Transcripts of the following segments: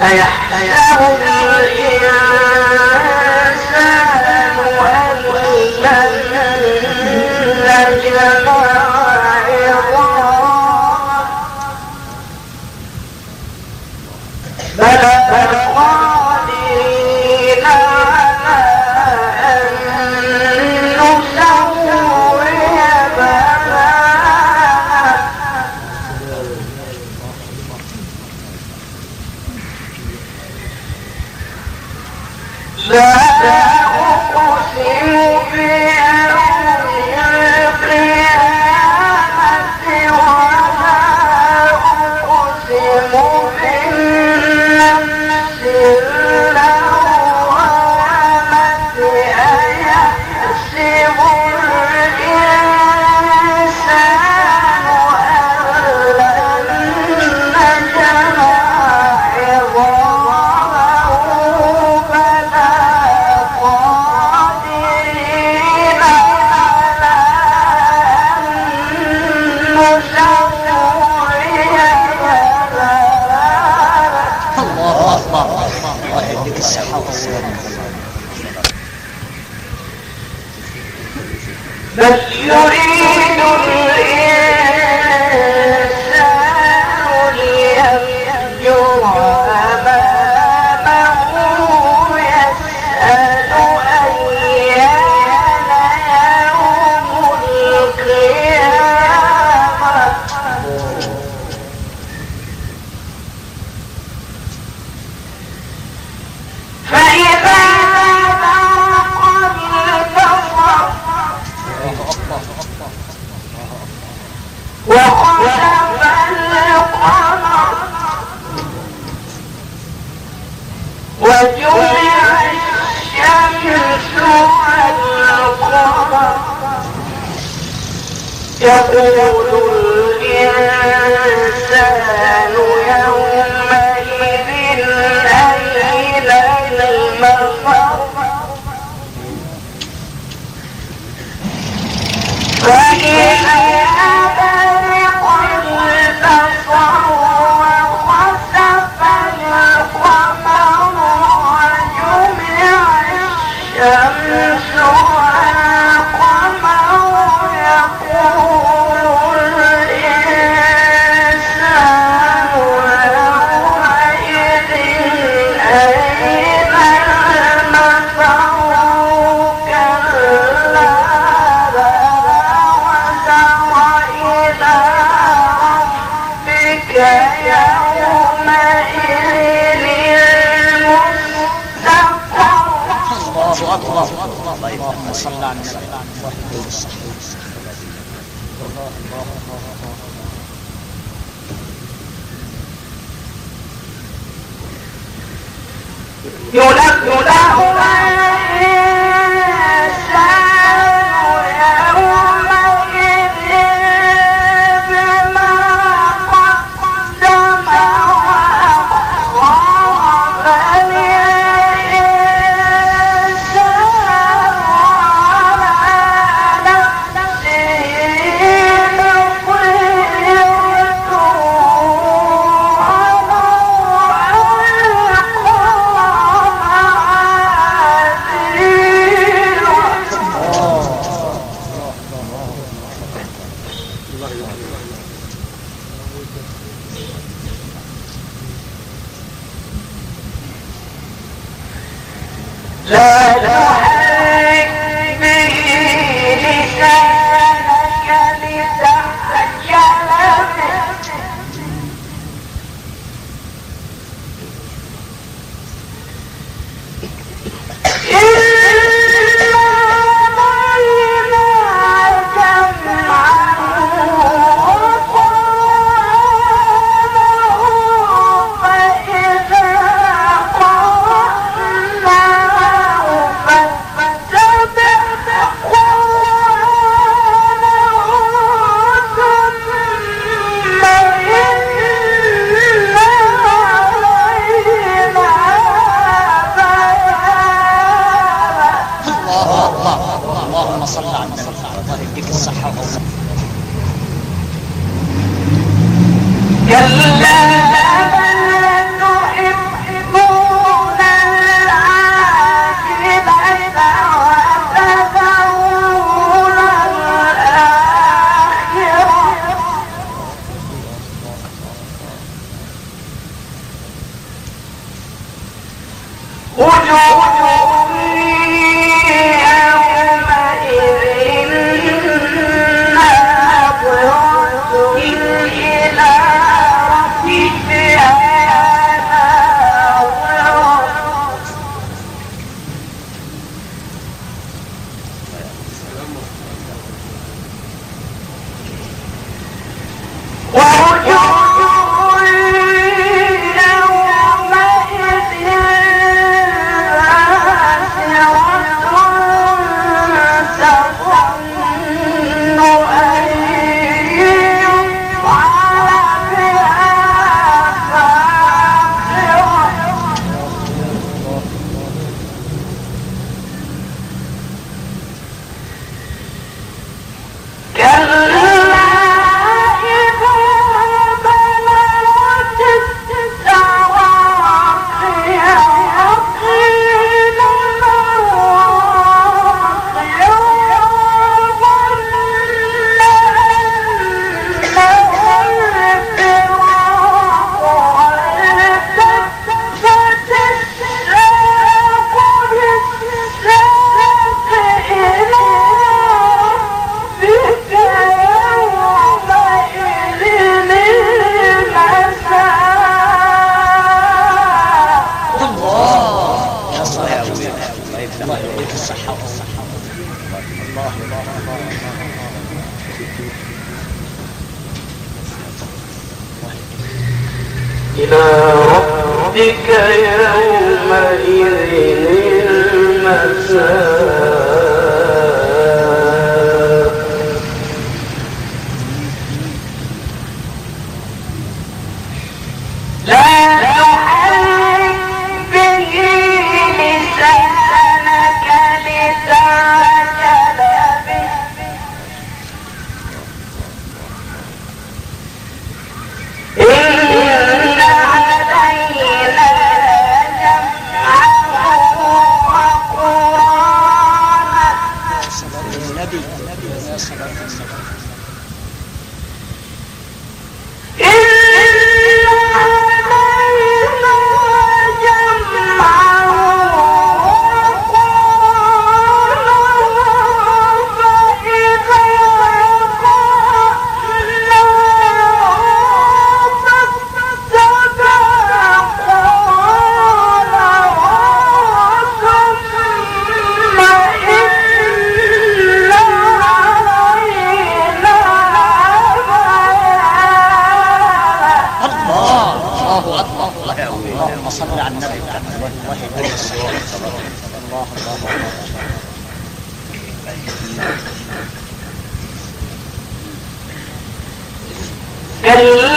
أيحسب الإنسان بل يريد الإنسان No. 有的，有的。الله وبركاته لا لا كلا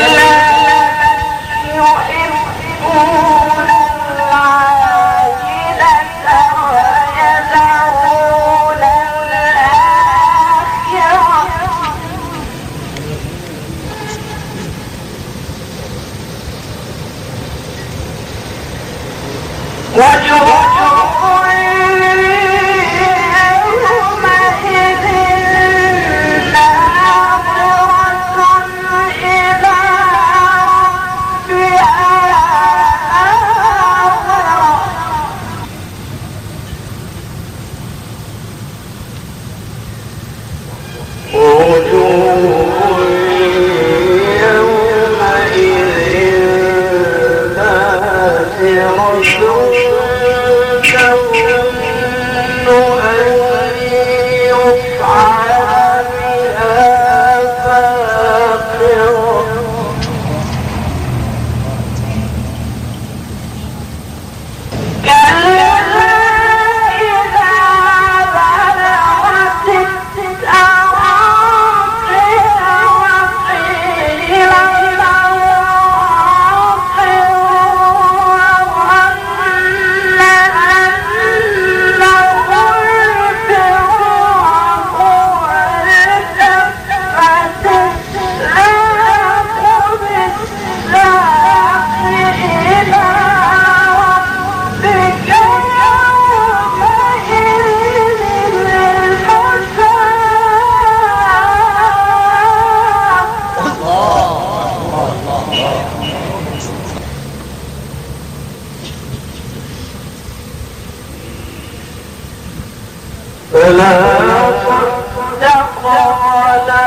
صدق ولا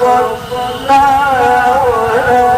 صلى ولا